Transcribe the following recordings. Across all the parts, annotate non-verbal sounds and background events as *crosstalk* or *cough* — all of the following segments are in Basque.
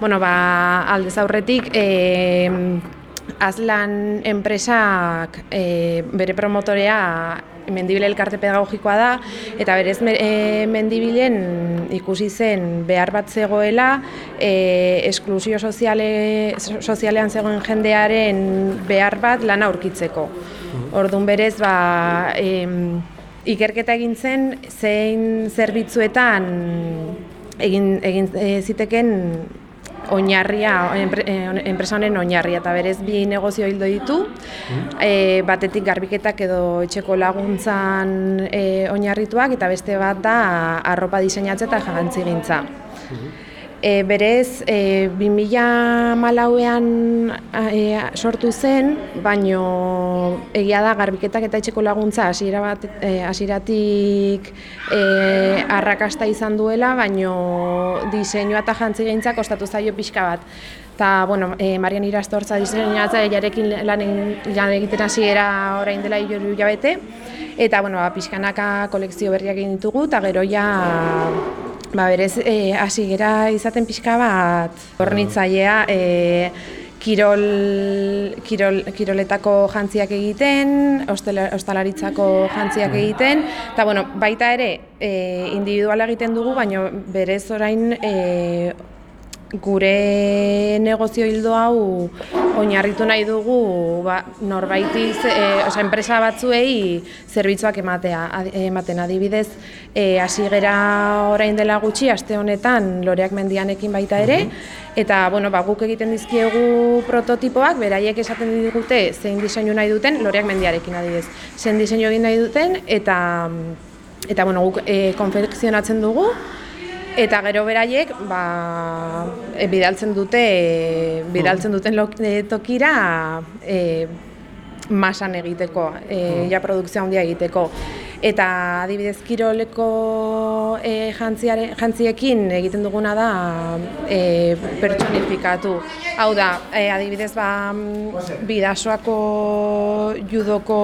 bueno, ba, aldez aurretik, e, azlan enpresak e, bere promotorea mendibile elkarte pedagogikoa da, eta berez e, mendibilen ikusi zen behar bat zegoela, e, esklusio soziale, sozialean zegoen jendearen behar bat lan aurkitzeko. Orduan berez, ba, e, ikerketa egin zen, zein zerbitzuetan egin, egin e, ziteken oinarria, eh, enpresa honen oinarria eta berez bi negozio hildo ditu. E, batetik garbiketak edo etxeko laguntzan e, oinarrituak eta beste bat da arropa diseinatze eta jagantzigintza. E, berez, e, 2000 malauean e, sortu zen, baino egia da garbiketak eta etxeko laguntza hasiera bat e, hasiratik e, arrakasta izan duela, baino diseinua eta jantzi kostatu zaio pixka bat. Ta, bueno, e, Marian Irastortza diseinatza jarekin lan, lan egiten hasiera orain dela hiru jabete. Eta, bueno, ba, pixkanaka kolekzio berriak egin ditugu, eta gero ja Ba, berez, e, hasi gera izaten pixka bat hornitzailea e, kirol, kirol, kiroletako jantziak egiten, ostalaritzako jantziak mm. egiten, eta bueno, baita ere e, individuala egiten dugu, baina berez orain e, gure negozio hildo hau oinarritu nahi dugu ba, norbaiti, e, oza, enpresa batzuei zerbitzuak ematea, ematen. Adibidez, e, hasi gera orain dela gutxi, aste honetan loreak mendianekin baita ere, eta bueno, ba, guk egiten dizkiegu prototipoak, beraiek esaten digute zein diseinu nahi duten, loreak mendiarekin adibidez, zein diseinu egin nahi duten, eta, eta bueno, guk e, konfekzionatzen dugu, eta gero beraiek ba, e, bidaltzen dute e, bidaltzen duten e, tokira e, masan egiteko, e, ja produkzio handia egiteko. Eta adibidez kiroleko e, jantziekin egiten duguna da e, pertsonifikatu. Hau da, e, adibidez ba, bidasoako judoko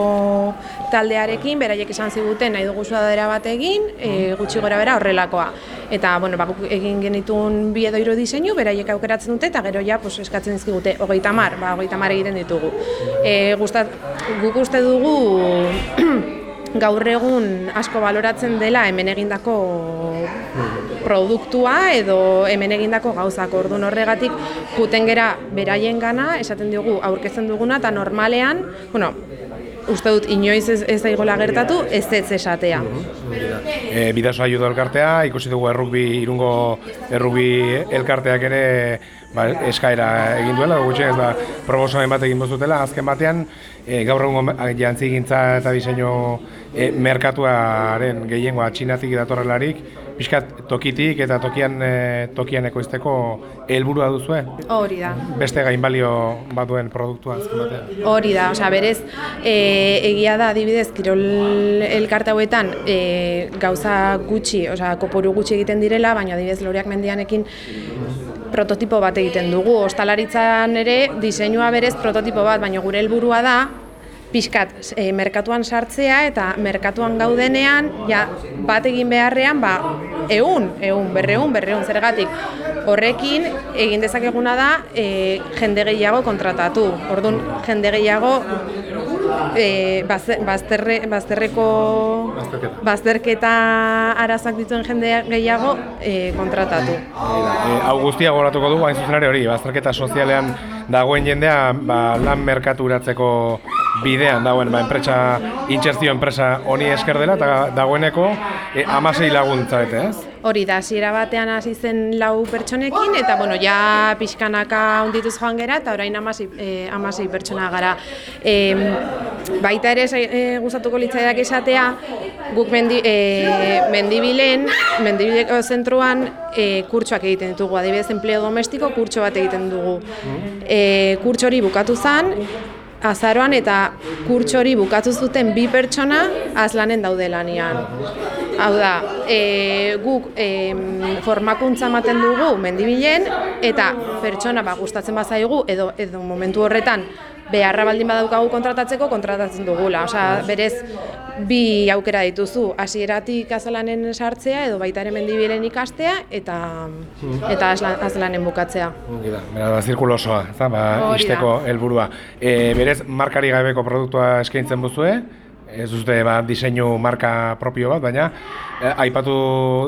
taldearekin, beraiek esan ziguten nahi dugu zuadera bat egin, e, gutxi gora bera horrelakoa. Eta, bueno, ba, egin genitun bi edo hiru diseinu, beraiek aukeratzen dute, eta gero ja, pues, eskatzen dizkigute, hogeita mar, ba, hogeita mar egiten ditugu. E, gustat, guk uste dugu, *clears throat* gaur egun asko baloratzen dela hemen egindako produktua edo hemen egindako gauzak ordun horregatik juten gera beraien esaten diogu aurkezten duguna eta normalean bueno, uste dut inoiz ez, ez daigola gertatu ez ez esatea. E, Bidazo ayudo elkartea, ikusi dugu errukbi irungo errukbi elkarteak ere ba, eskaera egin duela, gutxen ez da proposoen bat egin bozutela, azken batean e, gaur egun jantzi gintza eta diseinu e, merkatuaren gehiengoa txinatik datorrelarik, pixkat tokitik eta tokian e, tokian ekoizteko helburua duzue? Hori da. Beste gainbalio batuen produktua Hori da, osea berez e, egia da adibidez kirol elkarte hauetan e, gauza gutxi, osea koporu gutxi egiten direla, baina adibidez loreak mendianekin prototipo bat egiten dugu. Ostalaritzan ere diseinua berez prototipo bat, baina gure helburua da pixkat e, merkatuan sartzea eta merkatuan gaudenean ja, bat egin beharrean ba, eun, eun, berreun, berreun, zergatik horrekin egin dezakeguna da e, jende gehiago kontratatu. Orduan jende gehiago e, bazterre, bazterreko bazterketa arazak dituen jende gehiago e, kontratatu. E, hau guztia goratuko dugu, hain zuzen hori, bazterketa sozialean dagoen jendea ba, lan merkaturatzeko bidean dagoen ba, enpresa, intxerzio enpresa honi esker dela, eta dagoeneko e, amasei laguntza, ez? Hori da, hasiera batean hasi zen lau pertsonekin, eta bueno, ja pixkanaka ondituz joan gera, eta orain amasei, e, amasei pertsona gara. E, baita ere e, gustatuko litzaidak esatea, guk mendi, e, mendibilen, mendibileko zentruan e, kurtsoak egiten ditugu, adibidez enpleo domestiko kurtso bat egiten dugu. E, kurtso hori bukatu zen, azaroan eta kurtsori bukatu zuten bi pertsona azlanen daude lanian. Hau da, e, guk e, formakuntza ematen dugu mendibilen eta pertsona ba, gustatzen bazaigu edo, edo momentu horretan beharra baldin badaukagu kontratatzeko kontratatzen dugula. Osea, berez bi aukera dituzu, hasieratik azalanen sartzea edo baita ere mendibilen ikastea eta eta azla- azlanen bukatzea. Ongi da, bera da, zirkulo osoa, ez da, ba, isteko helburua. E, berez, markari gabeko produktua eskaintzen duzue, ez duzute ba, diseinu marka propio bat, baina e, aipatu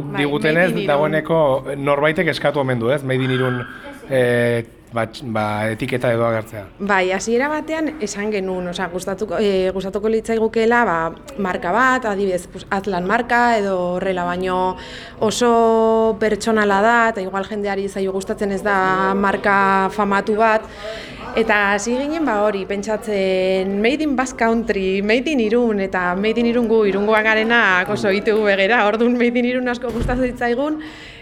Bai, digutenez, dagoeneko norbaitek eskatu omen du, ez? Made in Irun e, ba, tx- ba, etiketa edo agertzea. Bai, hasiera batean esan genuen, osea, gustatuko e, gustatuko litzaigukela, ba, marka bat, adibidez, pues, Atlan marka edo horrela, baino oso pertsonala da eta igual jendeari zaio gustatzen ez da marka famatu bat. Eta hasi ginen ba hori, pentsatzen Made in Basque Country, Made in Irun eta Made in Irun gu Irungoak garenak oso ITV begera, orduan Made in Irun asko gustatzen zitzaigun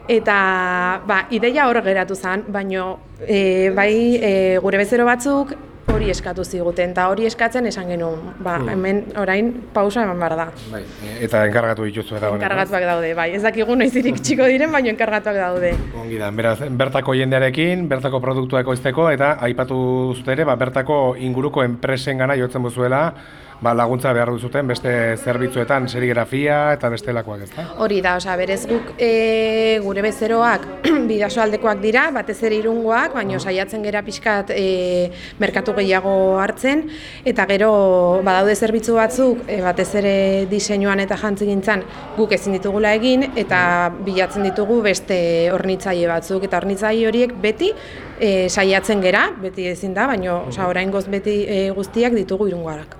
eta ba, ideia hor geratu zen, baino e, bai e, gure bezero batzuk hori eskatu ziguten, eta hori eskatzen esan genuen, ba, hemen orain pausa eman behar da. Bai, eta enkargatu dituzu eta Enkargatuak daude, bai, ez dakigu noizirik txiko diren, baino enkargatuak daude. Ongi da, beraz, bertako jendearekin, bertako produktuak ekoizteko eta aipatu duzute ere, ba, bertako inguruko enpresen gana jotzen buzuela, ba, laguntza behar duzuten beste zerbitzuetan serigrafia eta bestelakoak, ezta? Hori da, osea, berez guk e, gure bezeroak *clears throat* bidasoaldekoak dira, batez ere irungoak, baino saiatzen gera pixkat e, merkatu gehiago hartzen, eta gero badaude zerbitzu batzuk, e, batez ere diseinuan eta jantzigintzan guk ezin ditugula egin, eta bilatzen ditugu beste hornitzaile batzuk, eta hornitzaile horiek beti e, saiatzen gera, beti ezin da, baino osea, oraingoz beti e, guztiak ditugu irungoarak.